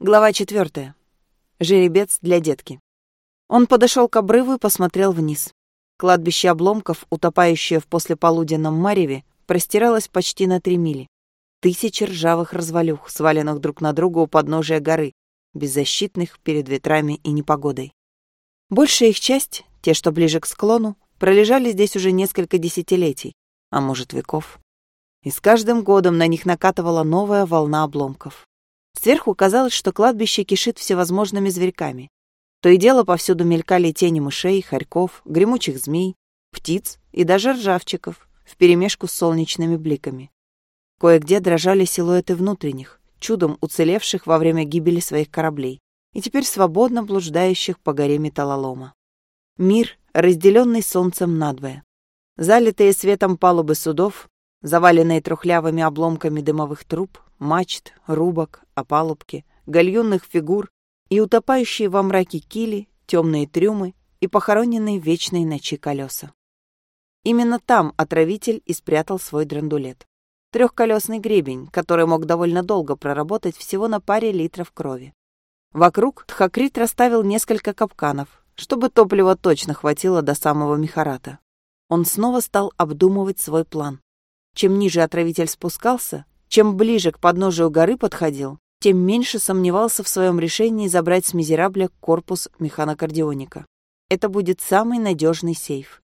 Глава четвертая. Жеребец для детки. Он подошел к обрыву и посмотрел вниз. Кладбище обломков, утопающее в послеполуденном мареве, простиралось почти на три мили. Тысячи ржавых развалюх, сваленных друг на друга у подножия горы, беззащитных перед ветрами и непогодой. Большая их часть, те, что ближе к склону, пролежали здесь уже несколько десятилетий, а может веков. И с каждым годом на них накатывала новая волна обломков. Сверху казалось, что кладбище кишит всевозможными зверьками. То и дело повсюду мелькали тени мышей, хорьков, гремучих змей, птиц и даже ржавчиков, вперемешку с солнечными бликами. Кое-где дрожали силуэты внутренних, чудом уцелевших во время гибели своих кораблей и теперь свободно блуждающих по горе металлолома. Мир, разделенный солнцем надвое. Залитые светом палубы судов, заваленные трухлявыми обломками дымовых труб, мачт, рубок, опалубки, гальюнных фигур и утопающие во мраке кили, темные трюмы и похороненные в вечной ночи колеса. Именно там отравитель и спрятал свой драндулет. Трехколесный гребень, который мог довольно долго проработать всего на паре литров крови. Вокруг Тхакрит расставил несколько капканов, чтобы топлива точно хватило до самого Михарата. Он снова стал обдумывать свой план. Чем ниже отравитель спускался, чем ближе к подножию горы подходил, тем меньше сомневался в своем решении забрать с Мизерабля корпус механокардионика. Это будет самый надежный сейф.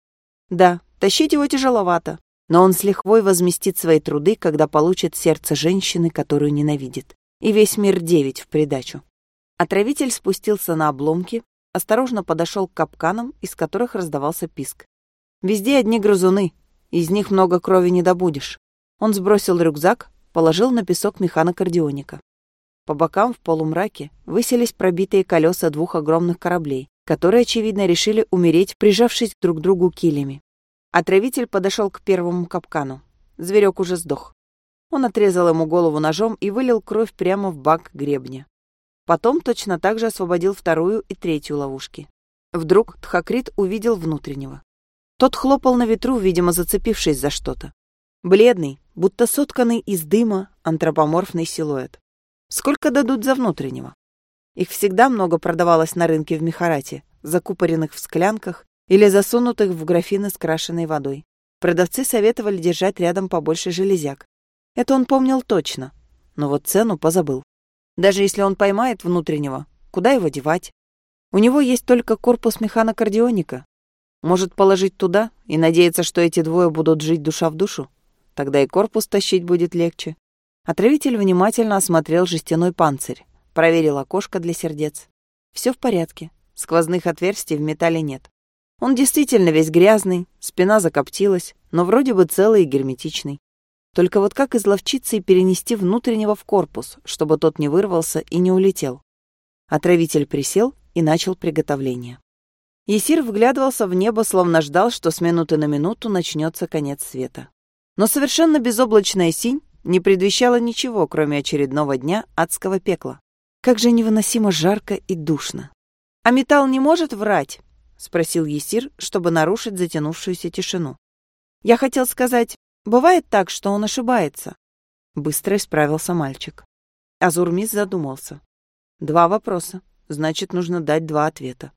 Да, тащить его тяжеловато, но он с лихвой возместит свои труды, когда получит сердце женщины, которую ненавидит, и весь мир девять в придачу. Отравитель спустился на обломки, осторожно подошел к капканам, из которых раздавался писк. Везде одни грызуны, из них много крови не добудешь. Он сбросил рюкзак, положил на песок механокардионика. По бокам в полумраке высились пробитые колеса двух огромных кораблей, которые, очевидно, решили умереть, прижавшись друг к другу килями. Отравитель подошел к первому капкану. Зверек уже сдох. Он отрезал ему голову ножом и вылил кровь прямо в бак гребня. Потом точно так же освободил вторую и третью ловушки. Вдруг Тхакрит увидел внутреннего. Тот хлопал на ветру, видимо, зацепившись за что-то. Бледный, будто сотканный из дыма антропоморфный силуэт. Сколько дадут за внутреннего? Их всегда много продавалось на рынке в Мехарате, закупоренных в склянках или засунутых в графины с крашеной водой. Продавцы советовали держать рядом побольше железяк. Это он помнил точно, но вот цену позабыл. Даже если он поймает внутреннего, куда его девать? У него есть только корпус механокардионика. Может положить туда и надеяться, что эти двое будут жить душа в душу? Тогда и корпус тащить будет легче. Отравитель внимательно осмотрел жестяной панцирь, проверил окошко для сердец. Все в порядке, сквозных отверстий в металле нет. Он действительно весь грязный, спина закоптилась, но вроде бы целый и герметичный. Только вот как изловчиться и перенести внутреннего в корпус, чтобы тот не вырвался и не улетел? Отравитель присел и начал приготовление. Есир вглядывался в небо, словно ждал, что с минуты на минуту начнется конец света. Но совершенно безоблачная синь не предвещала ничего, кроме очередного дня адского пекла. Как же невыносимо жарко и душно. «А металл не может врать?» — спросил Есир, чтобы нарушить затянувшуюся тишину. «Я хотел сказать, бывает так, что он ошибается?» Быстро исправился мальчик. Азурмис задумался. «Два вопроса. Значит, нужно дать два ответа».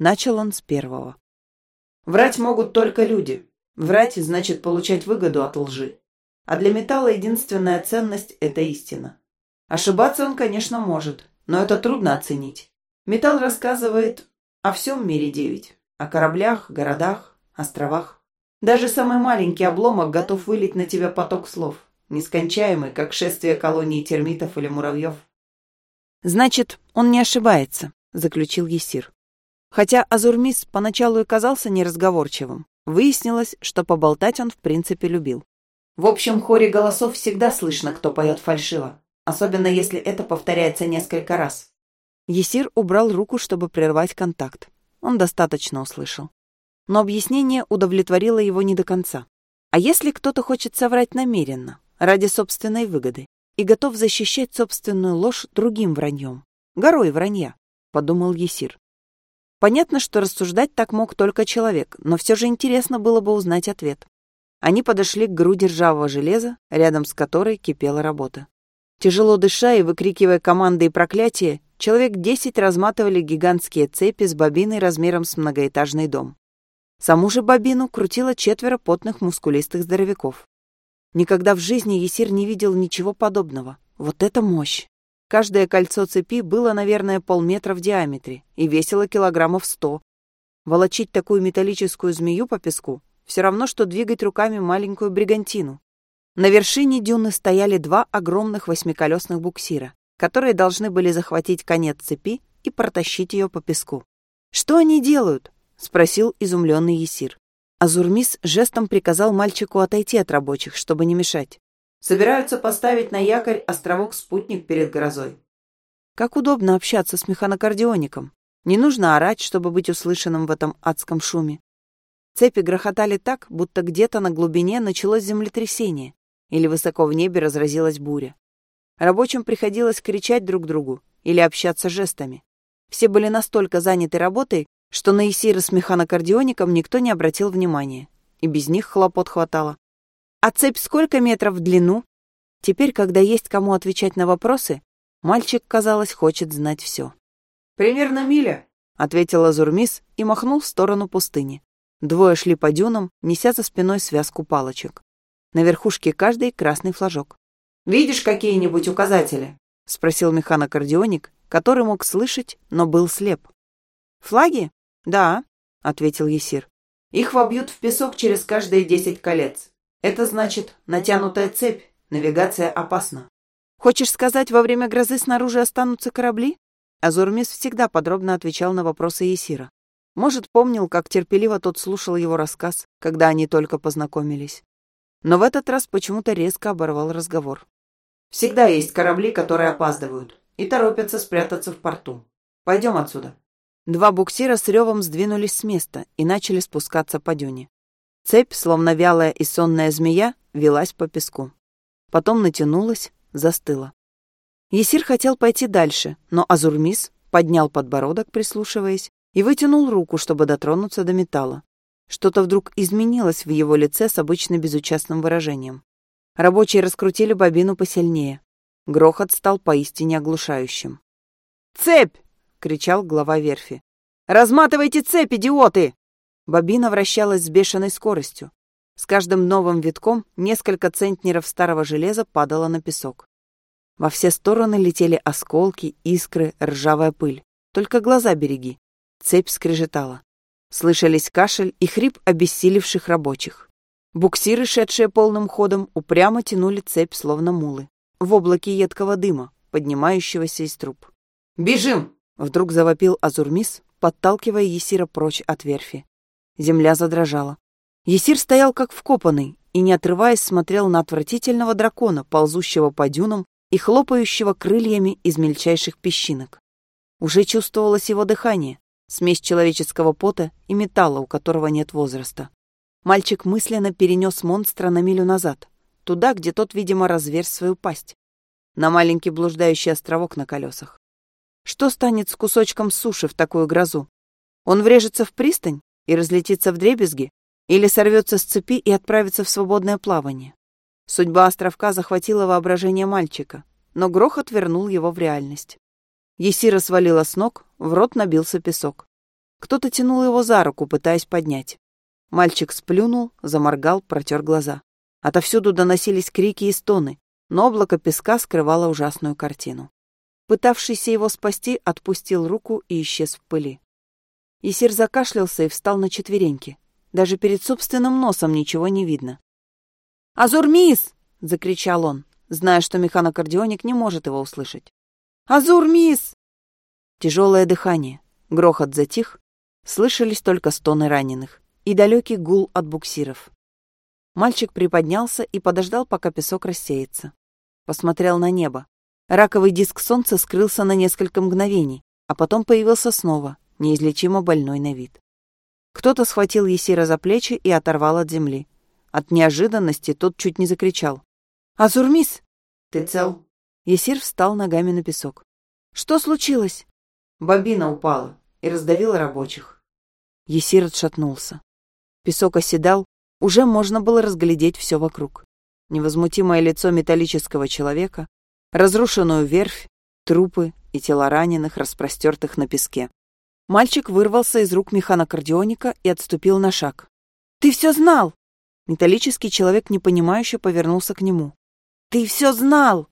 Начал он с первого. «Врать могут только люди. Врать значит получать выгоду от лжи. А для металла единственная ценность – это истина. Ошибаться он, конечно, может, но это трудно оценить. Металл рассказывает о всем мире девять. О кораблях, городах, островах. Даже самый маленький обломок готов вылить на тебя поток слов, нескончаемый, как шествие колонии термитов или муравьев. «Значит, он не ошибается», – заключил Есир. Хотя Азурмис поначалу и казался неразговорчивым, Выяснилось, что поболтать он в принципе любил. В общем хоре голосов всегда слышно, кто поет фальшиво, особенно если это повторяется несколько раз. Есир убрал руку, чтобы прервать контакт. Он достаточно услышал. Но объяснение удовлетворило его не до конца. А если кто-то хочет соврать намеренно, ради собственной выгоды, и готов защищать собственную ложь другим враньем, горой вранья, подумал Есир. Понятно, что рассуждать так мог только человек, но все же интересно было бы узнать ответ. Они подошли к груди ржавого железа, рядом с которой кипела работа. Тяжело дыша и выкрикивая команды и проклятия, человек десять разматывали гигантские цепи с бобиной размером с многоэтажный дом. Саму же бобину крутило четверо потных мускулистых здоровяков. Никогда в жизни Есир не видел ничего подобного. Вот это мощь! Каждое кольцо цепи было, наверное, полметра в диаметре и весило килограммов сто. Волочить такую металлическую змею по песку все равно, что двигать руками маленькую бригантину. На вершине дюны стояли два огромных восьмиколесных буксира, которые должны были захватить конец цепи и протащить ее по песку. «Что они делают?» — спросил изумленный Есир. Азурмис жестом приказал мальчику отойти от рабочих, чтобы не мешать. «Собираются поставить на якорь островок-спутник перед грозой». Как удобно общаться с механокардиоником. Не нужно орать, чтобы быть услышанным в этом адском шуме. Цепи грохотали так, будто где-то на глубине началось землетрясение или высоко в небе разразилась буря. Рабочим приходилось кричать друг другу или общаться жестами. Все были настолько заняты работой, что на Исира с механокардиоником никто не обратил внимания, и без них хлопот хватало. А цепь сколько метров в длину? Теперь, когда есть кому отвечать на вопросы, мальчик, казалось, хочет знать все. «Примерно миля», — ответила Зурмис и махнул в сторону пустыни. Двое шли по дюнам, неся за спиной связку палочек. На верхушке каждой красный флажок. «Видишь какие-нибудь указатели?» — спросил механокардионик, который мог слышать, но был слеп. «Флаги?» «Да», — ответил Есир. «Их вобьют в песок через каждые десять колец. Это значит натянутая цепь, навигация опасна». «Хочешь сказать, во время грозы снаружи останутся корабли?» Азурмис всегда подробно отвечал на вопросы Есира. Может, помнил, как терпеливо тот слушал его рассказ, когда они только познакомились. Но в этот раз почему-то резко оборвал разговор. «Всегда есть корабли, которые опаздывают и торопятся спрятаться в порту. Пойдем отсюда». Два буксира с ревом сдвинулись с места и начали спускаться по дюне. Цепь, словно вялая и сонная змея, велась по песку. Потом натянулась, застыла. Есир хотел пойти дальше, но Азурмис поднял подбородок, прислушиваясь, и вытянул руку, чтобы дотронуться до металла. Что-то вдруг изменилось в его лице с обычно безучастным выражением. Рабочие раскрутили бобину посильнее. Грохот стал поистине оглушающим. «Цепь!» — кричал глава верфи. «Разматывайте цепь, идиоты!» Бобина вращалась с бешеной скоростью. С каждым новым витком несколько центнеров старого железа падало на песок. Во все стороны летели осколки, искры, ржавая пыль. Только глаза береги. Цепь скрежетала. Слышались кашель и хрип обессилевших рабочих. Буксиры, шедшие полным ходом, упрямо тянули цепь, словно мулы, в облаке едкого дыма, поднимающегося из труб. «Бежим!» Вдруг завопил Азурмис, подталкивая Есира прочь от верфи. Земля задрожала. Есир стоял как вкопанный и, не отрываясь, смотрел на отвратительного дракона, ползущего по дюнам и хлопающего крыльями из мельчайших песчинок. Уже чувствовалось его дыхание, смесь человеческого пота и металла, у которого нет возраста. Мальчик мысленно перенес монстра на милю назад, туда, где тот, видимо, разверз свою пасть, на маленький блуждающий островок на колесах. Что станет с кусочком суши в такую грозу? Он врежется в пристань и разлетится в дребезги? Или сорвется с цепи и отправится в свободное плавание? Судьба островка захватила воображение мальчика, но грохот вернул его в реальность. Есира свалила с ног, в рот набился песок. Кто-то тянул его за руку, пытаясь поднять. Мальчик сплюнул, заморгал, протер глаза. Отовсюду доносились крики и стоны, но облако песка скрывало ужасную картину. Пытавшийся его спасти, отпустил руку и исчез в пыли. Исир закашлялся и встал на четвереньки. Даже перед собственным носом ничего не видно. «Азурмис!» — закричал он, зная, что механокардионик не может его услышать. «Азурмис!» Тяжелое дыхание, грохот затих, слышались только стоны раненых и далекий гул от буксиров. Мальчик приподнялся и подождал, пока песок рассеется. Посмотрел на небо. Раковый диск солнца скрылся на несколько мгновений, а потом появился снова, неизлечимо больной на вид. Кто-то схватил Есира за плечи и оторвал от земли. От неожиданности тот чуть не закричал. «Азурмис!» «Ты цел?» Есир встал ногами на песок. «Что случилось?» Бобина упала и раздавила рабочих. Есир отшатнулся. Песок оседал, уже можно было разглядеть все вокруг. Невозмутимое лицо металлического человека, разрушенную верфь, трупы и тела раненых, распростертых на песке. Мальчик вырвался из рук механокардионика и отступил на шаг. «Ты все знал!» Металлический человек непонимающе повернулся к нему. «Ты все знал!»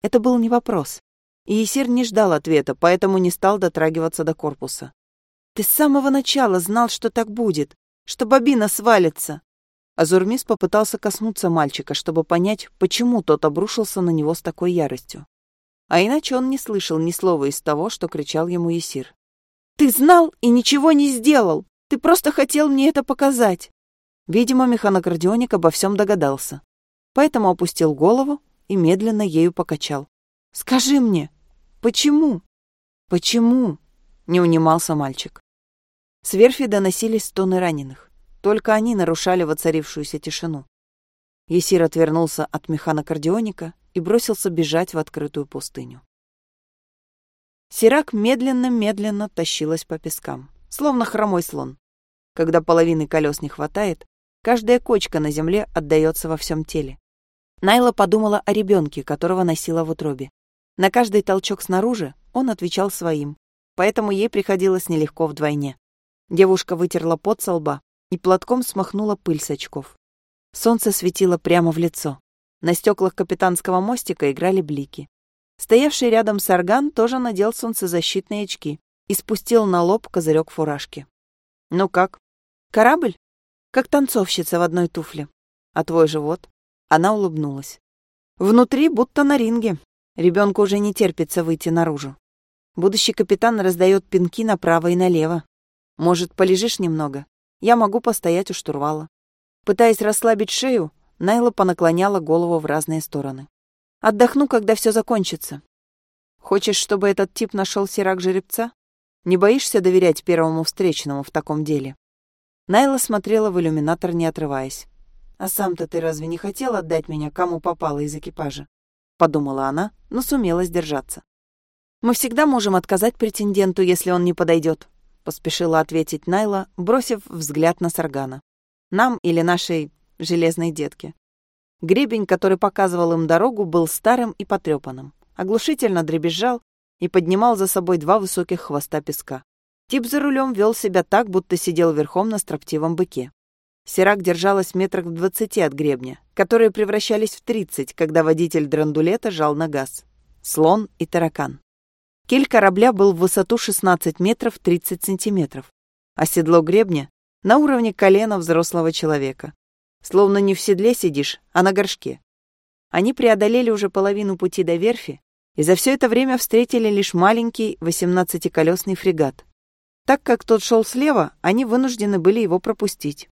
Это был не вопрос. И Есир не ждал ответа, поэтому не стал дотрагиваться до корпуса. «Ты с самого начала знал, что так будет, что бобина свалится!» Азурмис попытался коснуться мальчика, чтобы понять, почему тот обрушился на него с такой яростью. А иначе он не слышал ни слова из того, что кричал ему Есир. «Ты знал и ничего не сделал! Ты просто хотел мне это показать!» Видимо, механокардионик обо всем догадался, поэтому опустил голову и медленно ею покачал. «Скажи мне, почему? Почему?» — не унимался мальчик. С верфи доносились стоны раненых. Только они нарушали воцарившуюся тишину. Есир отвернулся от механокардионика и бросился бежать в открытую пустыню. Сирак медленно-медленно тащилась по пескам, словно хромой слон. Когда половины колес не хватает, каждая кочка на земле отдается во всем теле. Найла подумала о ребенке, которого носила в утробе. На каждый толчок снаружи он отвечал своим, поэтому ей приходилось нелегко вдвойне. Девушка вытерла пот со лба и платком смахнула пыль с очков. Солнце светило прямо в лицо. На стеклах капитанского мостика играли блики. Стоявший рядом сарган тоже надел солнцезащитные очки и спустил на лоб козырек фуражки. «Ну как? Корабль? Как танцовщица в одной туфле. А твой живот?» Она улыбнулась. Внутри будто на ринге. Ребенку уже не терпится выйти наружу. Будущий капитан раздает пинки направо и налево. Может, полежишь немного? Я могу постоять у штурвала. Пытаясь расслабить шею, Найла понаклоняла голову в разные стороны. Отдохну, когда все закончится. Хочешь, чтобы этот тип нашел сирак жеребца? Не боишься доверять первому встречному в таком деле? Найла смотрела в иллюминатор, не отрываясь. «А сам-то ты разве не хотел отдать меня, кому попало из экипажа?» Подумала она, но сумела сдержаться. «Мы всегда можем отказать претенденту, если он не подойдет», поспешила ответить Найла, бросив взгляд на Саргана. «Нам или нашей железной детке?» Гребень, который показывал им дорогу, был старым и потрепанным, оглушительно дребезжал и поднимал за собой два высоких хвоста песка. Тип за рулем вел себя так, будто сидел верхом на строптивом быке. Сирак держалась метрах в двадцати от гребня, которые превращались в тридцать, когда водитель драндулета жал на газ. Слон и таракан. Киль корабля был в высоту 16 метров 30 сантиметров, а седло гребня — на уровне колена взрослого человека. Словно не в седле сидишь, а на горшке. Они преодолели уже половину пути до верфи и за все это время встретили лишь маленький 18-колесный фрегат. Так как тот шел слева, они вынуждены были его пропустить.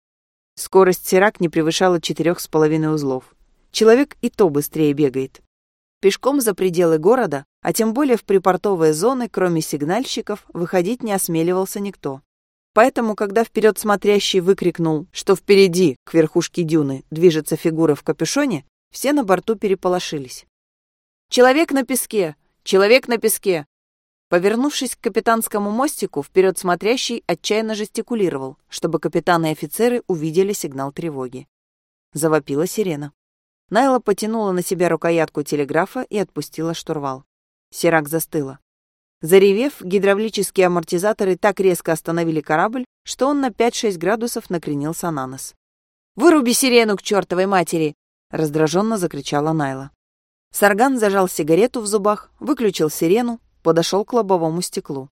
Скорость Сирак не превышала четырех с половиной узлов. Человек и то быстрее бегает. Пешком за пределы города, а тем более в припортовые зоны, кроме сигнальщиков, выходить не осмеливался никто. Поэтому, когда вперед смотрящий выкрикнул, что впереди, к верхушке дюны, движется фигура в капюшоне, все на борту переполошились. «Человек на песке! Человек на песке! Повернувшись к капитанскому мостику, вперед смотрящий отчаянно жестикулировал, чтобы капитаны и офицеры увидели сигнал тревоги. Завопила сирена. Найла потянула на себя рукоятку телеграфа и отпустила штурвал. Сирак застыла. Заревев, гидравлические амортизаторы так резко остановили корабль, что он на 5-6 градусов накренился на нос. «Выруби сирену к чертовой матери!» — раздраженно закричала Найла. Сарган зажал сигарету в зубах, выключил сирену, подошел к лобовому стеклу.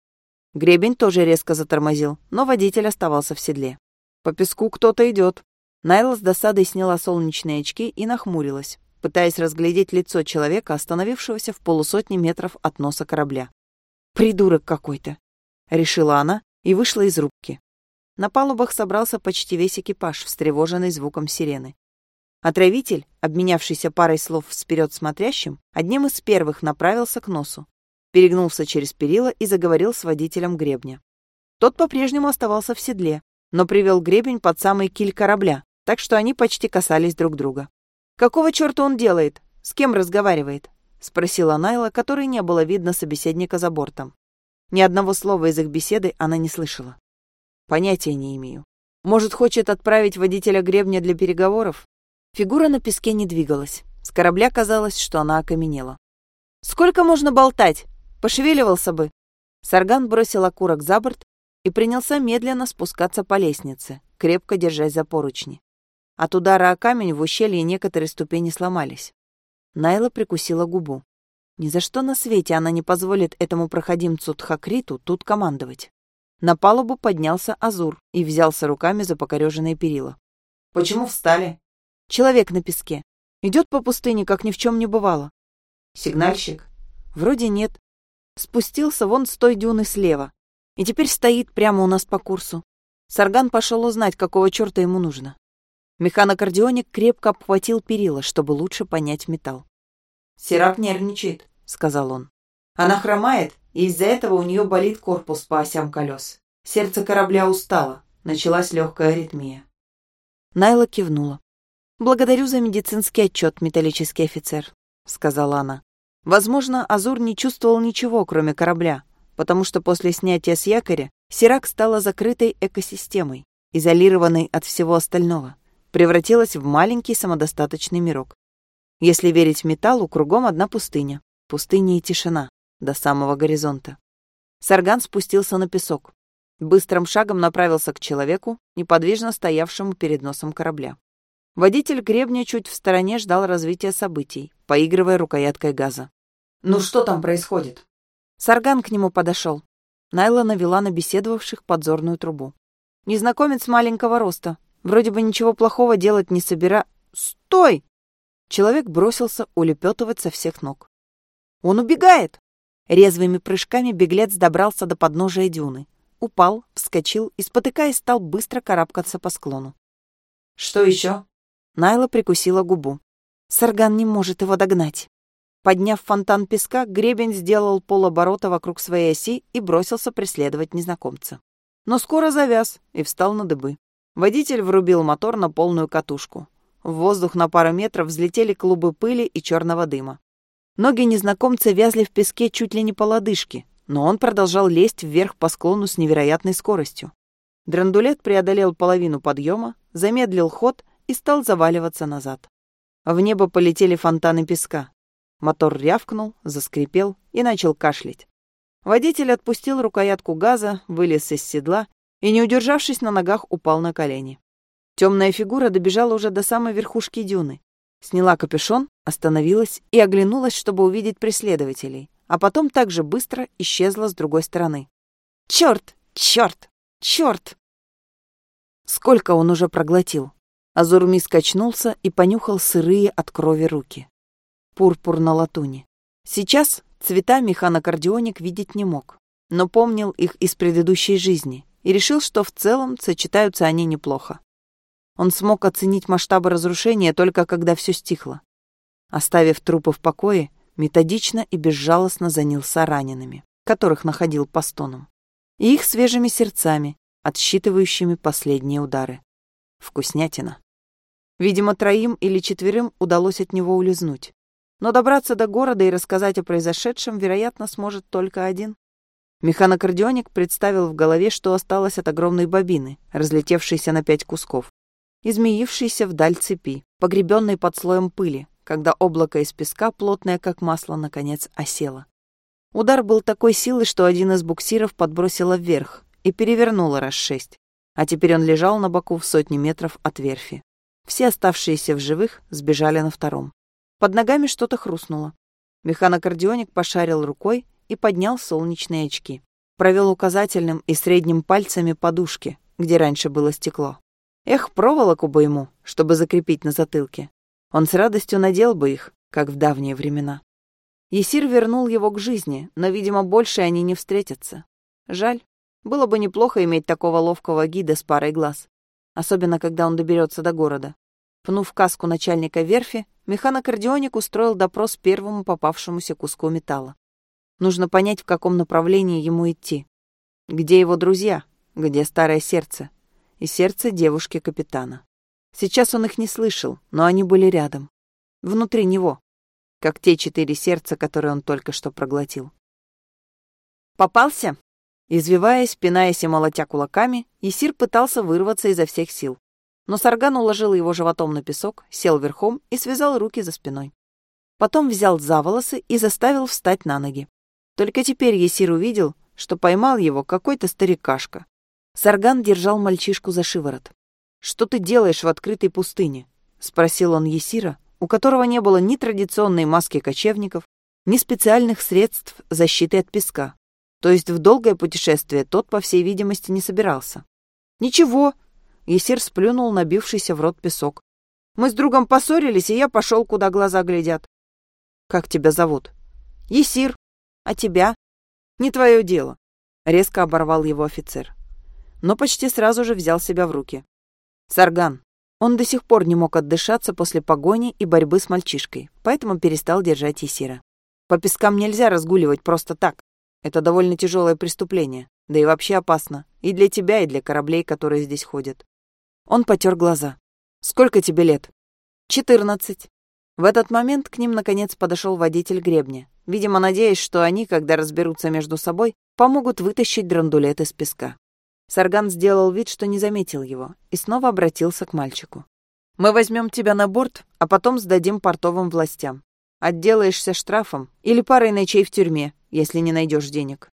Гребень тоже резко затормозил, но водитель оставался в седле. По песку кто-то идет. Найла с досадой сняла солнечные очки и нахмурилась, пытаясь разглядеть лицо человека, остановившегося в полусотни метров от носа корабля. «Придурок какой-то», — решила она и вышла из рубки. На палубах собрался почти весь экипаж, встревоженный звуком сирены. Отравитель, обменявшийся парой слов с вперед смотрящим, одним из первых направился к носу, перегнулся через перила и заговорил с водителем гребня. Тот по-прежнему оставался в седле, но привел гребень под самый киль корабля, так что они почти касались друг друга. «Какого черта он делает? С кем разговаривает?» — спросила Найла, которой не было видно собеседника за бортом. Ни одного слова из их беседы она не слышала. «Понятия не имею. Может, хочет отправить водителя гребня для переговоров?» Фигура на песке не двигалась. С корабля казалось, что она окаменела. Сколько можно болтать? Пошевеливался бы. Сарган бросил окурок за борт и принялся медленно спускаться по лестнице, крепко держась за поручни. От удара о камень в ущелье некоторые ступени сломались. Найла прикусила губу. Ни за что на свете она не позволит этому проходимцу Тхакриту тут командовать. На палубу поднялся Азур и взялся руками за покореженные перила. «Почему встали?» «Человек на песке. Идет по пустыне, как ни в чем не бывало». «Сигнальщик?» «Вроде нет. Спустился вон с той дюны слева. И теперь стоит прямо у нас по курсу. Сарган пошел узнать, какого черта ему нужно. Механокардионик крепко обхватил перила, чтобы лучше понять металл. «Сирак нервничает», — сказал он. «Она хромает, и из-за этого у нее болит корпус по осям колес. Сердце корабля устало, началась легкая аритмия». Найла кивнула. «Благодарю за медицинский отчет, металлический офицер», — сказала она. Возможно, Азур не чувствовал ничего, кроме корабля, потому что после снятия с якоря Сирак стала закрытой экосистемой, изолированной от всего остального, превратилась в маленький самодостаточный мирок. Если верить металлу, кругом одна пустыня. Пустыня и тишина. До самого горизонта. Сарган спустился на песок. Быстрым шагом направился к человеку, неподвижно стоявшему перед носом корабля. Водитель гребня чуть в стороне ждал развития событий, поигрывая рукояткой газа. «Ну что там происходит?» Сарган к нему подошел. Найла навела на беседовавших подзорную трубу. Незнакомец маленького роста. Вроде бы ничего плохого делать не собира... «Стой!» Человек бросился улепетывать со всех ног. «Он убегает!» Резвыми прыжками беглец добрался до подножия дюны. Упал, вскочил и, спотыкаясь, стал быстро карабкаться по склону. «Что еще?» Найла прикусила губу. Сарган не может его догнать. Подняв фонтан песка, гребень сделал полоборота вокруг своей оси и бросился преследовать незнакомца. Но скоро завяз и встал на дыбы. Водитель врубил мотор на полную катушку. В воздух на пару метров взлетели клубы пыли и черного дыма. Ноги незнакомца вязли в песке чуть ли не по лодыжке, но он продолжал лезть вверх по склону с невероятной скоростью. Драндулет преодолел половину подъема, замедлил ход и стал заваливаться назад. В небо полетели фонтаны песка. Мотор рявкнул, заскрипел и начал кашлять. Водитель отпустил рукоятку газа, вылез из седла и, не удержавшись на ногах, упал на колени. Темная фигура добежала уже до самой верхушки дюны. Сняла капюшон, остановилась и оглянулась, чтобы увидеть преследователей, а потом так же быстро исчезла с другой стороны. Черт, черт, черт! Сколько он уже проглотил? Азурми скачнулся и понюхал сырые от крови руки. Пурпур на латуни. Сейчас цвета механокардионик видеть не мог, но помнил их из предыдущей жизни и решил, что в целом сочетаются они неплохо. Он смог оценить масштабы разрушения только когда все стихло. Оставив трупы в покое, методично и безжалостно занялся ранеными, которых находил по стонам, и их свежими сердцами, отсчитывающими последние удары. Вкуснятина. Видимо, троим или четверым удалось от него улизнуть. Но добраться до города и рассказать о произошедшем, вероятно, сможет только один. Механокардионик представил в голове, что осталось от огромной бобины, разлетевшейся на пять кусков измеившейся вдаль цепи, погребенной под слоем пыли, когда облако из песка, плотное как масло, наконец осело. Удар был такой силы, что один из буксиров подбросило вверх и перевернуло раз шесть, а теперь он лежал на боку в сотни метров от верфи. Все оставшиеся в живых сбежали на втором. Под ногами что-то хрустнуло. Механокардионик пошарил рукой и поднял солнечные очки. Провел указательным и средним пальцами подушки, где раньше было стекло. Эх, проволоку бы ему, чтобы закрепить на затылке. Он с радостью надел бы их, как в давние времена. Есир вернул его к жизни, но, видимо, больше они не встретятся. Жаль. Было бы неплохо иметь такого ловкого гида с парой глаз. Особенно, когда он доберется до города. Пнув каску начальника верфи, механокардионик устроил допрос первому попавшемуся куску металла. Нужно понять, в каком направлении ему идти. Где его друзья? Где старое сердце? и сердце девушки-капитана. Сейчас он их не слышал, но они были рядом. Внутри него. Как те четыре сердца, которые он только что проглотил. «Попался?» Извиваясь, пинаясь и молотя кулаками, Есир пытался вырваться изо всех сил. Но Сарган уложил его животом на песок, сел верхом и связал руки за спиной. Потом взял за волосы и заставил встать на ноги. Только теперь Есир увидел, что поймал его какой-то старикашка. Сарган держал мальчишку за шиворот. «Что ты делаешь в открытой пустыне?» — спросил он Есира, у которого не было ни традиционной маски кочевников, ни специальных средств защиты от песка. То есть в долгое путешествие тот, по всей видимости, не собирался. «Ничего», — Есир сплюнул набившийся в рот песок. «Мы с другом поссорились, и я пошел, куда глаза глядят». «Как тебя зовут?» «Есир. А тебя?» «Не твое дело», — резко оборвал его офицер. Но почти сразу же взял себя в руки. «Сарган». Он до сих пор не мог отдышаться после погони и борьбы с мальчишкой, поэтому перестал держать Есира. По пескам нельзя разгуливать просто так. Это довольно тяжелое преступление, да и вообще опасно. И для тебя, и для кораблей, которые здесь ходят. Он потер глаза. «Сколько тебе лет?» «Четырнадцать». В этот момент к ним, наконец, подошел водитель гребня, видимо, надеясь, что они, когда разберутся между собой, помогут вытащить драндулет из песка. Сарган сделал вид, что не заметил его, и снова обратился к мальчику. «Мы возьмем тебя на борт, а потом сдадим портовым властям. Отделаешься штрафом или парой ночей в тюрьме, если не найдешь денег.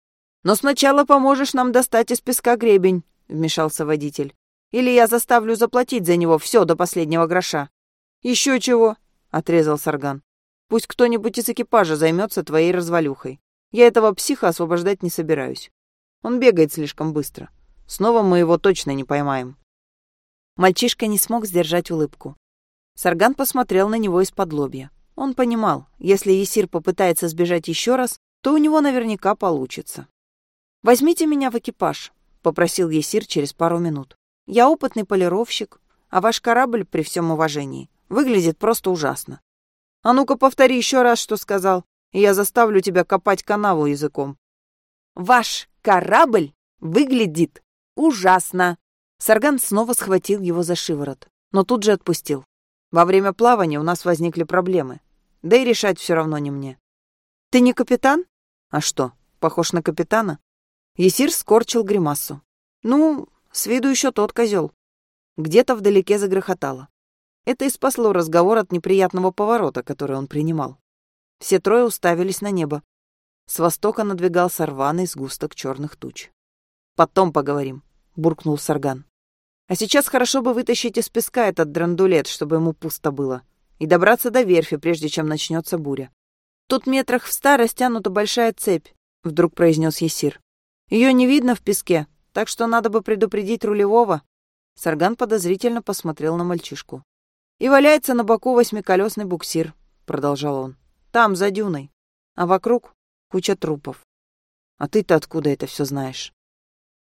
Но сначала поможешь нам достать из песка гребень», — вмешался водитель. «Или я заставлю заплатить за него все до последнего гроша». «Еще чего», отрезал Сарган. Пусть кто-нибудь из экипажа займется твоей развалюхой. Я этого психа освобождать не собираюсь. Он бегает слишком быстро. Снова мы его точно не поймаем. Мальчишка не смог сдержать улыбку. Сарган посмотрел на него из-под лобья. Он понимал, если Есир попытается сбежать еще раз, то у него наверняка получится. «Возьмите меня в экипаж», — попросил Есир через пару минут. «Я опытный полировщик, а ваш корабль, при всем уважении, Выглядит просто ужасно. А ну-ка повтори еще раз, что сказал, и я заставлю тебя копать канаву языком. Ваш корабль выглядит ужасно. Сарган снова схватил его за шиворот, но тут же отпустил. Во время плавания у нас возникли проблемы. Да и решать все равно не мне. Ты не капитан? А что, похож на капитана? Есир скорчил гримасу. Ну, с виду еще тот козел. Где-то вдалеке загрохотало. Это и спасло разговор от неприятного поворота, который он принимал. Все трое уставились на небо. С востока надвигался рваный сгусток черных туч. «Потом поговорим», — буркнул Сарган. «А сейчас хорошо бы вытащить из песка этот драндулет, чтобы ему пусто было, и добраться до верфи, прежде чем начнется буря. Тут метрах в ста растянута большая цепь», — вдруг произнес Есир. «Ее не видно в песке, так что надо бы предупредить рулевого». Сарган подозрительно посмотрел на мальчишку. «И валяется на боку восьмиколесный буксир», — продолжал он. «Там, за дюной. А вокруг куча трупов. А ты-то откуда это все знаешь?»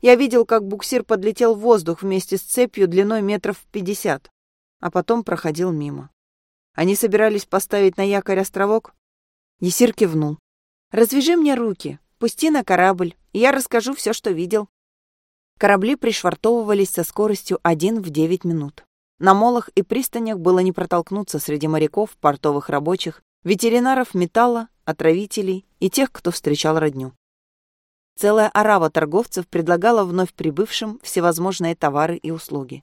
Я видел, как буксир подлетел в воздух вместе с цепью длиной метров пятьдесят, а потом проходил мимо. Они собирались поставить на якорь островок? Есир кивнул. «Развяжи мне руки, пусти на корабль, и я расскажу все, что видел». Корабли пришвартовывались со скоростью один в девять минут. На молах и пристанях было не протолкнуться среди моряков, портовых рабочих, ветеринаров металла, отравителей и тех, кто встречал родню. Целая орава торговцев предлагала вновь прибывшим всевозможные товары и услуги.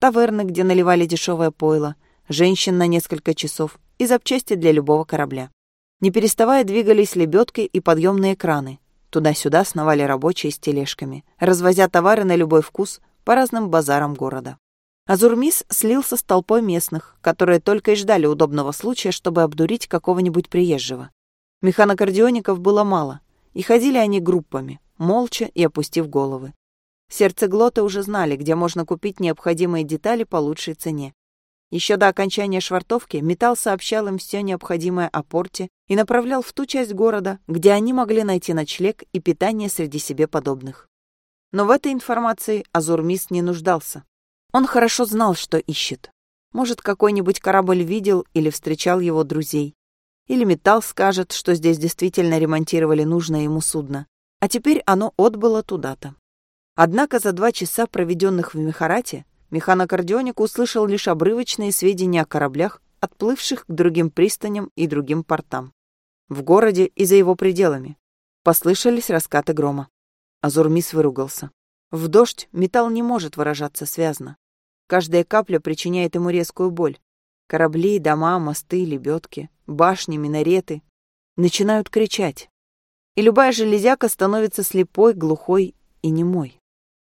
Таверны, где наливали дешевое пойло, женщин на несколько часов и запчасти для любого корабля. Не переставая двигались лебедки и подъемные краны. Туда-сюда сновали рабочие с тележками, развозя товары на любой вкус по разным базарам города. Азурмис слился с толпой местных, которые только и ждали удобного случая, чтобы обдурить какого-нибудь приезжего. Механокардиоников было мало, и ходили они группами, молча и опустив головы. Сердцеглоты уже знали, где можно купить необходимые детали по лучшей цене. Еще до окончания швартовки Металл сообщал им все необходимое о порте и направлял в ту часть города, где они могли найти ночлег и питание среди себе подобных. Но в этой информации Азурмис не нуждался. Он хорошо знал, что ищет. Может, какой-нибудь корабль видел или встречал его друзей. Или Металл скажет, что здесь действительно ремонтировали нужное ему судно. А теперь оно отбыло туда-то. Однако за два часа, проведенных в Мехарате, механокардионик услышал лишь обрывочные сведения о кораблях, отплывших к другим пристаням и другим портам. В городе и за его пределами. Послышались раскаты грома. Азурмис выругался. В дождь металл не может выражаться связно. Каждая капля причиняет ему резкую боль. Корабли, дома, мосты, лебедки. башни, минареты, начинают кричать. И любая железяка становится слепой, глухой и немой.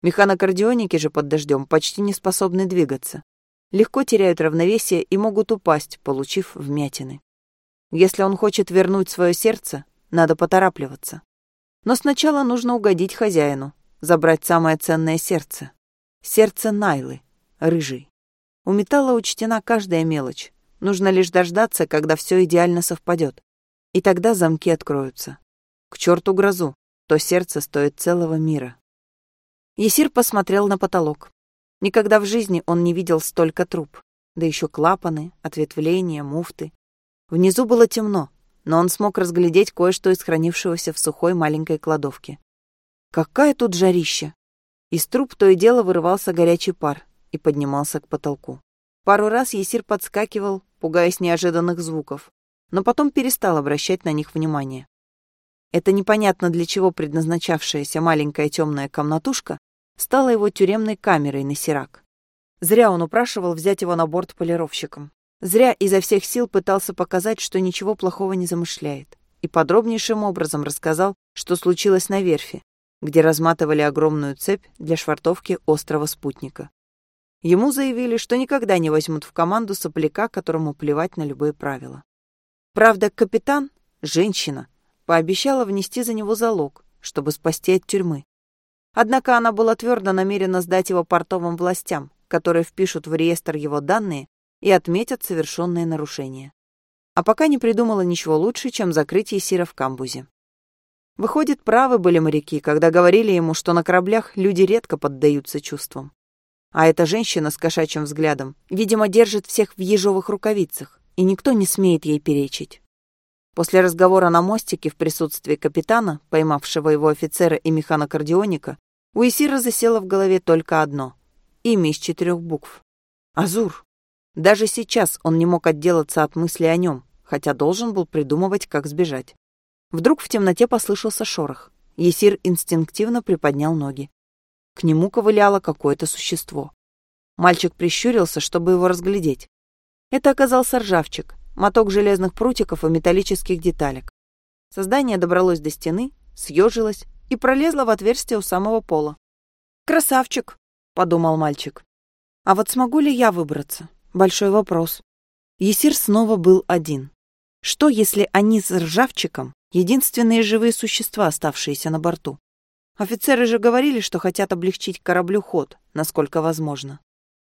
Механокардионики же под дождем почти не способны двигаться. Легко теряют равновесие и могут упасть, получив вмятины. Если он хочет вернуть свое сердце, надо поторапливаться. Но сначала нужно угодить хозяину, забрать самое ценное сердце. Сердце Найлы, рыжий. У металла учтена каждая мелочь. Нужно лишь дождаться, когда все идеально совпадет. И тогда замки откроются. К черту грозу, то сердце стоит целого мира. Есир посмотрел на потолок. Никогда в жизни он не видел столько труб. Да еще клапаны, ответвления, муфты. Внизу было темно, но он смог разглядеть кое-что из хранившегося в сухой маленькой кладовке. Какая тут жарища! Из труб то и дело вырывался горячий пар и поднимался к потолку. Пару раз Есир подскакивал, пугаясь неожиданных звуков, но потом перестал обращать на них внимание. Эта непонятно для чего предназначавшаяся маленькая темная комнатушка стала его тюремной камерой на Сирак. Зря он упрашивал взять его на борт полировщиком. Зря изо всех сил пытался показать, что ничего плохого не замышляет, и подробнейшим образом рассказал, что случилось на верфи, где разматывали огромную цепь для швартовки острова спутника. Ему заявили, что никогда не возьмут в команду сопляка, которому плевать на любые правила. Правда, капитан, женщина, пообещала внести за него залог, чтобы спасти от тюрьмы. Однако она была твердо намерена сдать его портовым властям, которые впишут в реестр его данные и отметят совершенные нарушения. А пока не придумала ничего лучше, чем закрыть Есира в камбузе. Выходит, правы были моряки, когда говорили ему, что на кораблях люди редко поддаются чувствам. А эта женщина с кошачьим взглядом, видимо, держит всех в ежовых рукавицах, и никто не смеет ей перечить. После разговора на мостике в присутствии капитана, поймавшего его офицера и механокардионика, у Исира засело в голове только одно — имя из четырех букв. Азур. Даже сейчас он не мог отделаться от мысли о нем, хотя должен был придумывать, как сбежать. Вдруг в темноте послышался шорох. Есир инстинктивно приподнял ноги. К нему ковыляло какое-то существо. Мальчик прищурился, чтобы его разглядеть. Это оказался ржавчик, моток железных прутиков и металлических деталек. Создание добралось до стены, съежилось и пролезло в отверстие у самого пола. «Красавчик!» — подумал мальчик. «А вот смогу ли я выбраться? Большой вопрос». Есир снова был один. Что, если они с ржавчиком — единственные живые существа, оставшиеся на борту? Офицеры же говорили, что хотят облегчить кораблю ход, насколько возможно.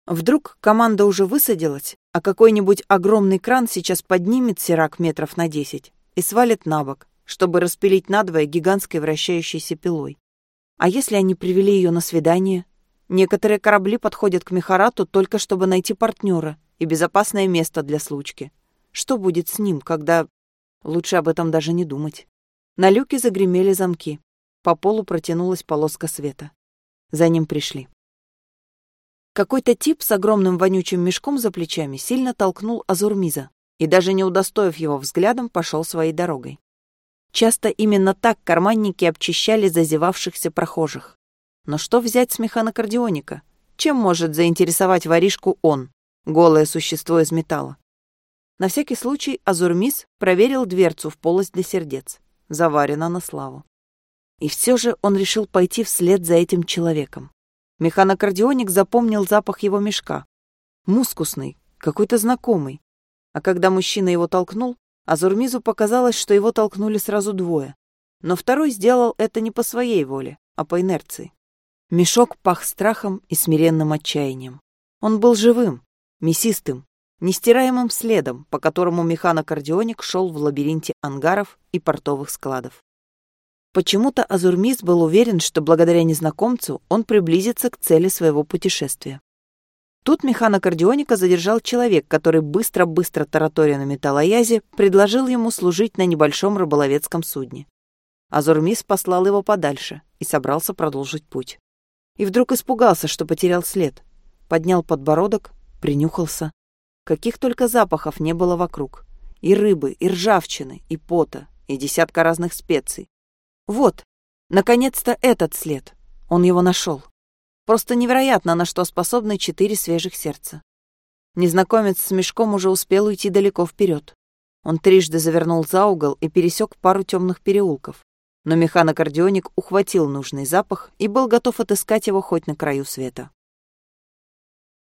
Вдруг команда уже высадилась, а какой-нибудь огромный кран сейчас поднимет сирак метров на десять и свалит на бок, чтобы распилить надвое гигантской вращающейся пилой. А если они привели ее на свидание? Некоторые корабли подходят к Мехарату только чтобы найти партнера и безопасное место для случки. Что будет с ним, когда... Лучше об этом даже не думать. На люке загремели замки. По полу протянулась полоска света. За ним пришли. Какой-то тип с огромным вонючим мешком за плечами сильно толкнул Азурмиза и, даже не удостоив его взглядом, пошел своей дорогой. Часто именно так карманники обчищали зазевавшихся прохожих. Но что взять с механокардионика? Чем может заинтересовать воришку он, голое существо из металла? На всякий случай Азурмис проверил дверцу в полость для сердец. Заварено на славу. И все же он решил пойти вслед за этим человеком. Механокардионик запомнил запах его мешка. Мускусный, какой-то знакомый. А когда мужчина его толкнул, Азурмизу показалось, что его толкнули сразу двое. Но второй сделал это не по своей воле, а по инерции. Мешок пах страхом и смиренным отчаянием. Он был живым, мясистым, нестираемым следом, по которому механокардионик шел в лабиринте ангаров и портовых складов. Почему-то Азурмис был уверен, что благодаря незнакомцу он приблизится к цели своего путешествия. Тут механокардионика задержал человек, который быстро-быстро тараторя на металлоязе предложил ему служить на небольшом рыболовецком судне. Азурмис послал его подальше и собрался продолжить путь. И вдруг испугался, что потерял след. Поднял подбородок, принюхался. Каких только запахов не было вокруг. И рыбы, и ржавчины, и пота, и десятка разных специй. Вот, наконец-то этот след. Он его нашел. Просто невероятно, на что способны четыре свежих сердца. Незнакомец с мешком уже успел уйти далеко вперед. Он трижды завернул за угол и пересек пару темных переулков. Но механокардионик ухватил нужный запах и был готов отыскать его хоть на краю света.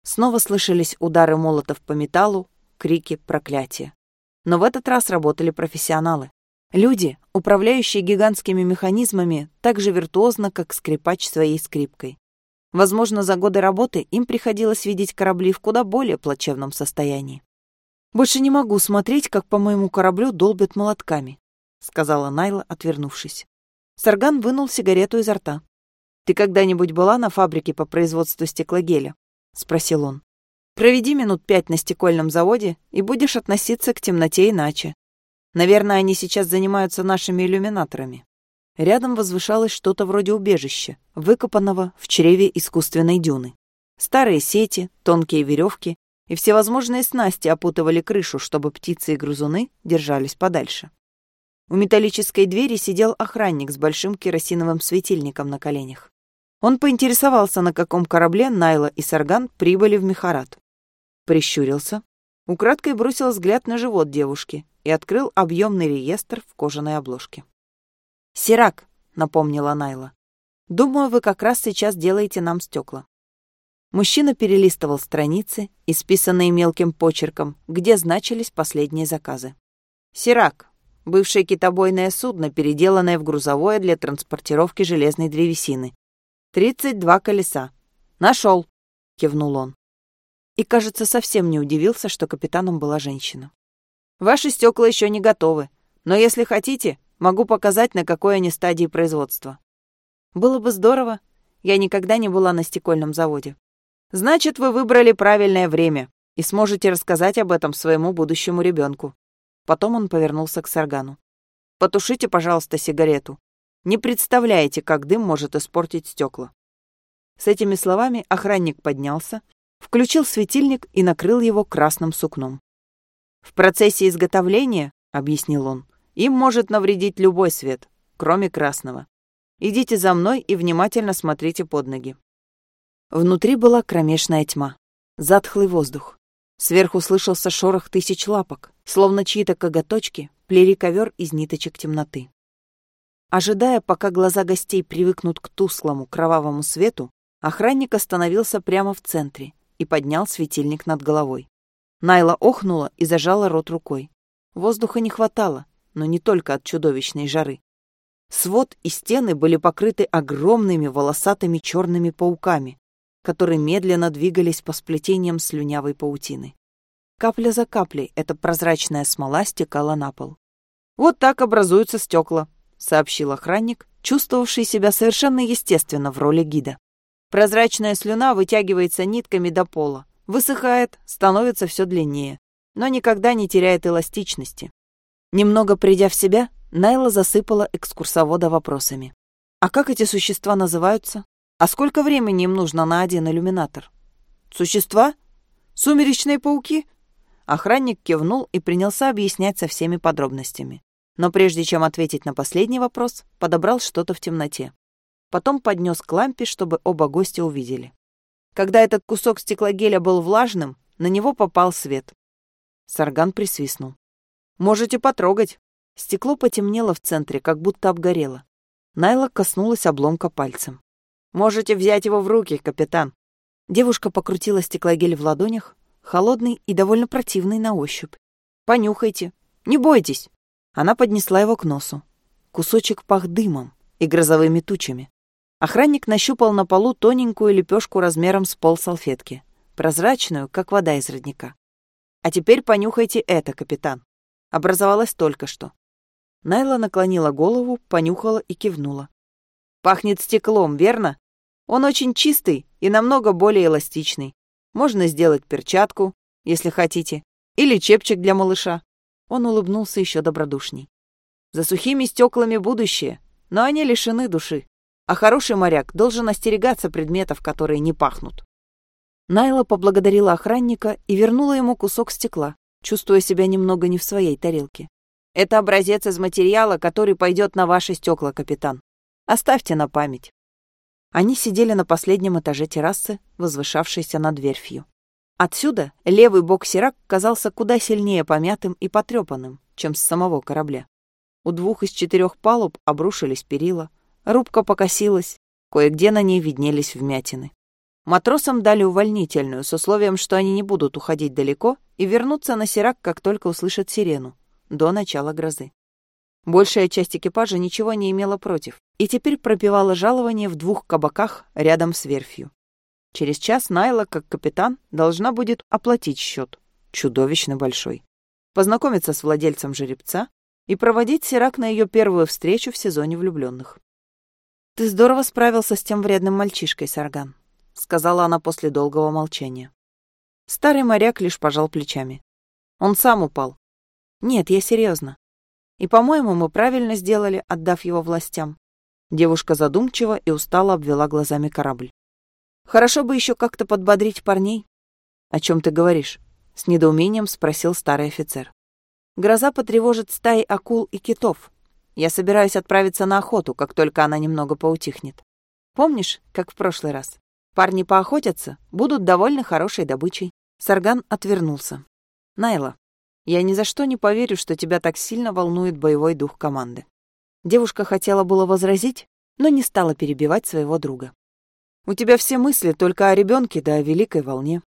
Снова слышались удары молотов по металлу, крики, проклятия. Но в этот раз работали профессионалы. Люди, управляющие гигантскими механизмами так же виртуозно, как скрипач своей скрипкой. Возможно, за годы работы им приходилось видеть корабли в куда более плачевном состоянии. «Больше не могу смотреть, как по моему кораблю долбят молотками», — сказала Найла, отвернувшись. Сарган вынул сигарету изо рта. «Ты когда-нибудь была на фабрике по производству стеклогеля?» — спросил он. «Проведи минут пять на стекольном заводе, и будешь относиться к темноте иначе. Наверное, они сейчас занимаются нашими иллюминаторами. Рядом возвышалось что-то вроде убежища, выкопанного в чреве искусственной дюны. Старые сети, тонкие веревки и всевозможные снасти опутывали крышу, чтобы птицы и грызуны держались подальше. У металлической двери сидел охранник с большим керосиновым светильником на коленях. Он поинтересовался, на каком корабле Найла и Сарган прибыли в Мехарат. Прищурился, украдкой бросил взгляд на живот девушки и открыл объемный реестр в кожаной обложке. «Сирак», — напомнила Найла. «Думаю, вы как раз сейчас делаете нам стекла». Мужчина перелистывал страницы, исписанные мелким почерком, где значились последние заказы. «Сирак», бывшее китобойное судно, переделанное в грузовое для транспортировки железной древесины. «Тридцать два колеса». «Нашел», — кивнул он. И, кажется, совсем не удивился, что капитаном была женщина. Ваши стекла еще не готовы, но если хотите, могу показать, на какой они стадии производства. Было бы здорово. Я никогда не была на стекольном заводе. Значит, вы выбрали правильное время и сможете рассказать об этом своему будущему ребенку. Потом он повернулся к Саргану. Потушите, пожалуйста, сигарету. Не представляете, как дым может испортить стекла. С этими словами охранник поднялся, включил светильник и накрыл его красным сукном. В процессе изготовления, объяснил он, им может навредить любой свет, кроме красного. Идите за мной и внимательно смотрите под ноги. Внутри была кромешная тьма, затхлый воздух. Сверху слышался шорох тысяч лапок, словно чьи-то коготочки плели ковер из ниточек темноты. Ожидая, пока глаза гостей привыкнут к тусклому кровавому свету, охранник остановился прямо в центре и поднял светильник над головой. Найла охнула и зажала рот рукой. Воздуха не хватало, но не только от чудовищной жары. Свод и стены были покрыты огромными волосатыми черными пауками, которые медленно двигались по сплетениям слюнявой паутины. Капля за каплей эта прозрачная смола стекала на пол. «Вот так образуются стекла», — сообщил охранник, чувствовавший себя совершенно естественно в роли гида. Прозрачная слюна вытягивается нитками до пола, Высыхает, становится все длиннее, но никогда не теряет эластичности. Немного придя в себя, Найла засыпала экскурсовода вопросами. «А как эти существа называются? А сколько времени им нужно на один иллюминатор?» «Существа? Сумеречные пауки?» Охранник кивнул и принялся объяснять со всеми подробностями. Но прежде чем ответить на последний вопрос, подобрал что-то в темноте. Потом поднес к лампе, чтобы оба гостя увидели. Когда этот кусок стеклогеля был влажным, на него попал свет. Сарган присвистнул. «Можете потрогать». Стекло потемнело в центре, как будто обгорело. Найла коснулась обломка пальцем. «Можете взять его в руки, капитан». Девушка покрутила стеклогель в ладонях, холодный и довольно противный на ощупь. «Понюхайте. Не бойтесь». Она поднесла его к носу. Кусочек пах дымом и грозовыми тучами. Охранник нащупал на полу тоненькую лепешку размером с пол салфетки, прозрачную, как вода из родника. «А теперь понюхайте это, капитан. Образовалось только что». Найла наклонила голову, понюхала и кивнула. «Пахнет стеклом, верно? Он очень чистый и намного более эластичный. Можно сделать перчатку, если хотите, или чепчик для малыша». Он улыбнулся еще добродушней. «За сухими стеклами будущее, но они лишены души. А хороший моряк должен остерегаться предметов, которые не пахнут. Найла поблагодарила охранника и вернула ему кусок стекла, чувствуя себя немного не в своей тарелке. «Это образец из материала, который пойдет на ваши стекла, капитан. Оставьте на память». Они сидели на последнем этаже террасы, возвышавшейся над верфью. Отсюда левый бок Сирак казался куда сильнее помятым и потрепанным, чем с самого корабля. У двух из четырех палуб обрушились перила, рубка покосилась, кое-где на ней виднелись вмятины. Матросам дали увольнительную с условием, что они не будут уходить далеко и вернуться на Сирак, как только услышат сирену, до начала грозы. Большая часть экипажа ничего не имела против и теперь пропивала жалование в двух кабаках рядом с верфью. Через час Найла, как капитан, должна будет оплатить счет, чудовищно большой, познакомиться с владельцем жеребца и проводить Сирак на ее первую встречу в сезоне влюбленных. «Ты здорово справился с тем вредным мальчишкой, Сарган», сказала она после долгого молчания. Старый моряк лишь пожал плечами. Он сам упал. Нет, я серьезно. И, по-моему, мы правильно сделали, отдав его властям. Девушка задумчиво и устало обвела глазами корабль. Хорошо бы еще как-то подбодрить парней. О чем ты говоришь? С недоумением спросил старый офицер. Гроза потревожит стаи акул и китов. Я собираюсь отправиться на охоту, как только она немного поутихнет. Помнишь, как в прошлый раз? Парни поохотятся, будут довольны хорошей добычей. Сарган отвернулся. Найла, я ни за что не поверю, что тебя так сильно волнует боевой дух команды. Девушка хотела было возразить, но не стала перебивать своего друга. У тебя все мысли только о ребенке да о великой волне.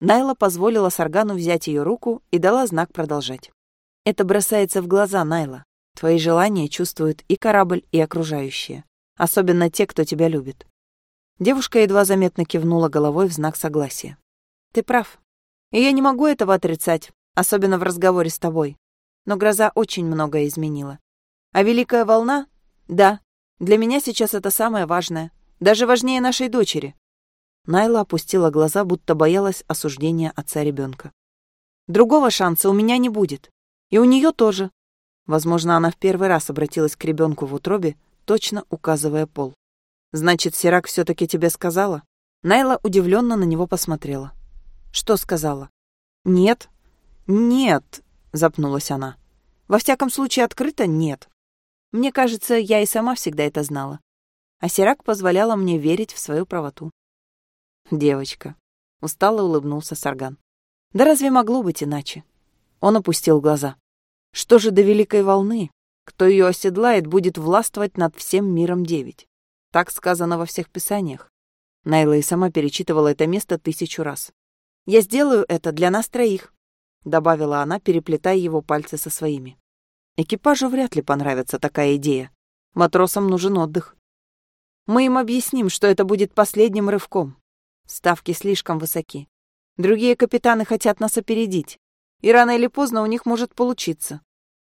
Найла позволила Саргану взять ее руку и дала знак продолжать. Это бросается в глаза, Найла. Твои желания чувствуют и корабль, и окружающие. Особенно те, кто тебя любит. Девушка едва заметно кивнула головой в знак согласия. «Ты прав. И я не могу этого отрицать, особенно в разговоре с тобой. Но гроза очень многое изменила. А великая волна? Да. Для меня сейчас это самое важное. Даже важнее нашей дочери». Найла опустила глаза, будто боялась осуждения отца ребенка. «Другого шанса у меня не будет. И у нее тоже». Возможно, она в первый раз обратилась к ребенку в утробе, точно указывая пол. Значит, Сирак все-таки тебе сказала? Найла удивленно на него посмотрела. Что сказала? Нет. Нет, запнулась она. Во всяком случае, открыто нет. Мне кажется, я и сама всегда это знала. А Сирак позволяла мне верить в свою правоту. Девочка. Устало улыбнулся Сарган. Да разве могло быть иначе? Он опустил глаза. Что же до великой волны? Кто ее оседлает, будет властвовать над всем миром девять. Так сказано во всех писаниях. Найла и сама перечитывала это место тысячу раз. «Я сделаю это для нас троих», — добавила она, переплетая его пальцы со своими. Экипажу вряд ли понравится такая идея. Матросам нужен отдых. Мы им объясним, что это будет последним рывком. Ставки слишком высоки. Другие капитаны хотят нас опередить. И рано или поздно у них может получиться.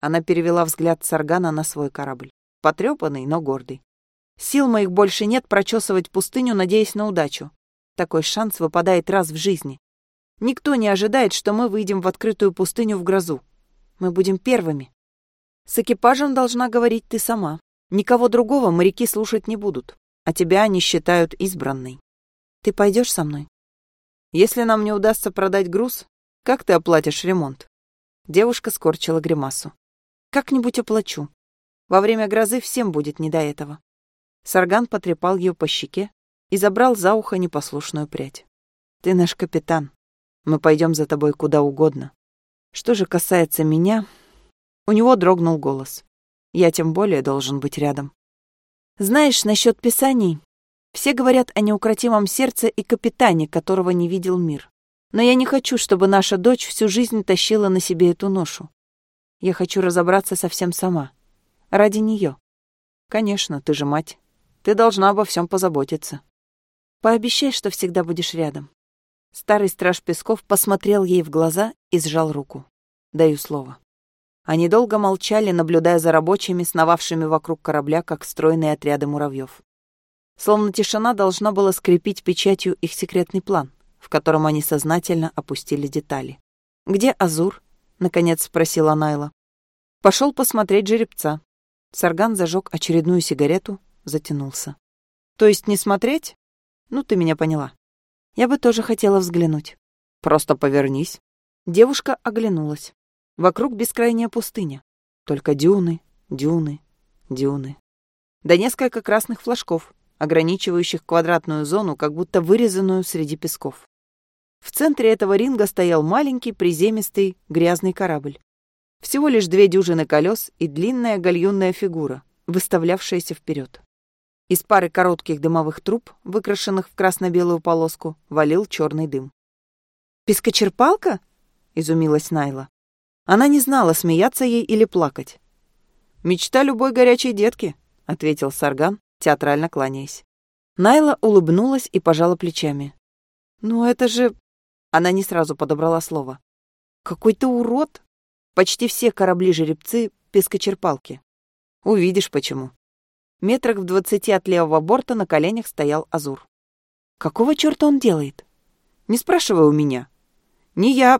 Она перевела взгляд Саргана на свой корабль. Потрепанный, но гордый. Сил моих больше нет прочесывать пустыню, надеясь на удачу. Такой шанс выпадает раз в жизни. Никто не ожидает, что мы выйдем в открытую пустыню в грозу. Мы будем первыми. С экипажем должна говорить ты сама. Никого другого моряки слушать не будут, а тебя они считают избранной. Ты пойдешь со мной? Если нам не удастся продать груз, как ты оплатишь ремонт? Девушка скорчила гримасу. Как-нибудь оплачу. Во время грозы всем будет не до этого. Сарган потрепал ее по щеке и забрал за ухо непослушную прядь. «Ты наш капитан. Мы пойдем за тобой куда угодно. Что же касается меня...» У него дрогнул голос. «Я тем более должен быть рядом». «Знаешь, насчет писаний. Все говорят о неукротимом сердце и капитане, которого не видел мир. Но я не хочу, чтобы наша дочь всю жизнь тащила на себе эту ношу. Я хочу разобраться совсем сама. Ради нее. Конечно, ты же мать. Ты должна обо всем позаботиться. Пообещай, что всегда будешь рядом. Старый страж Песков посмотрел ей в глаза и сжал руку. Даю слово. Они долго молчали, наблюдая за рабочими, сновавшими вокруг корабля, как стройные отряды муравьев. Словно тишина должна была скрепить печатью их секретный план, в котором они сознательно опустили детали. «Где Азур?» — наконец спросила Найла. Пошел посмотреть жеребца. Сарган зажег очередную сигарету, затянулся. То есть не смотреть? Ну, ты меня поняла. Я бы тоже хотела взглянуть. Просто повернись. Девушка оглянулась. Вокруг бескрайняя пустыня. Только дюны, дюны, дюны. Да несколько красных флажков, ограничивающих квадратную зону, как будто вырезанную среди песков. В центре этого ринга стоял маленький, приземистый, грязный корабль. Всего лишь две дюжины колес и длинная гальюнная фигура, выставлявшаяся вперед. Из пары коротких дымовых труб, выкрашенных в красно-белую полоску, валил черный дым. «Пескочерпалка?» — изумилась Найла. Она не знала, смеяться ей или плакать. «Мечта любой горячей детки», — ответил Сарган, театрально кланяясь. Найла улыбнулась и пожала плечами. «Ну это же...» Она не сразу подобрала слово. «Какой ты урод! Почти все корабли-жеребцы — пескочерпалки. Увидишь, почему». Метрах в двадцати от левого борта на коленях стоял Азур. «Какого черта он делает?» «Не спрашивай у меня». «Не я...»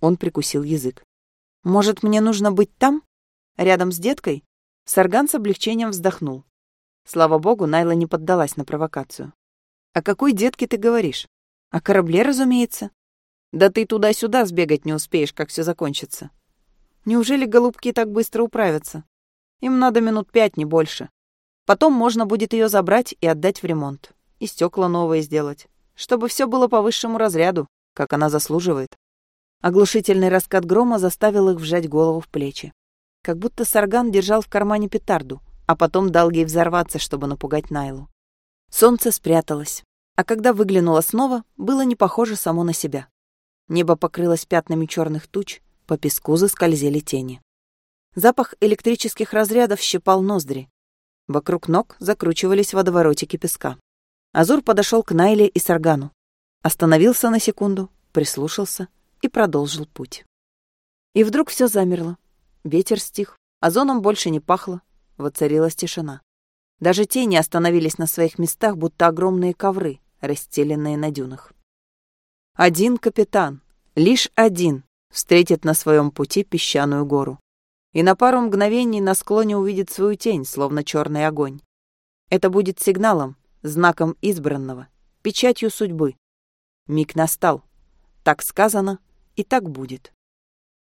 Он прикусил язык. «Может, мне нужно быть там? Рядом с деткой?» Сарган с облегчением вздохнул. Слава богу, Найла не поддалась на провокацию. «О какой детке ты говоришь?» «О корабле, разумеется». «Да ты туда-сюда сбегать не успеешь, как все закончится». «Неужели голубки так быстро управятся?» «Им надо минут пять, не больше. Потом можно будет ее забрать и отдать в ремонт. И стекла новые сделать. Чтобы все было по высшему разряду, как она заслуживает». Оглушительный раскат грома заставил их вжать голову в плечи. Как будто Сарган держал в кармане петарду — а потом дал ей взорваться, чтобы напугать Найлу. Солнце спряталось, а когда выглянуло снова, было не похоже само на себя. Небо покрылось пятнами черных туч, по песку заскользили тени. Запах электрических разрядов щипал ноздри. Вокруг ног закручивались водоворотики песка. Азур подошел к Найле и Саргану. Остановился на секунду, прислушался и продолжил путь. И вдруг все замерло. Ветер стих, озоном больше не пахло, Воцарилась тишина. Даже тени остановились на своих местах, будто огромные ковры, расстеленные на дюнах. Один капитан, лишь один, встретит на своем пути песчаную гору. И на пару мгновений на склоне увидит свою тень, словно черный огонь. Это будет сигналом, знаком избранного, печатью судьбы. Миг настал. Так сказано, и так будет.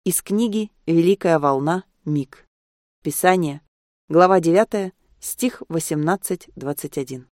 Из книги «Великая волна. Миг». Писание Глава 9, стих 18-21.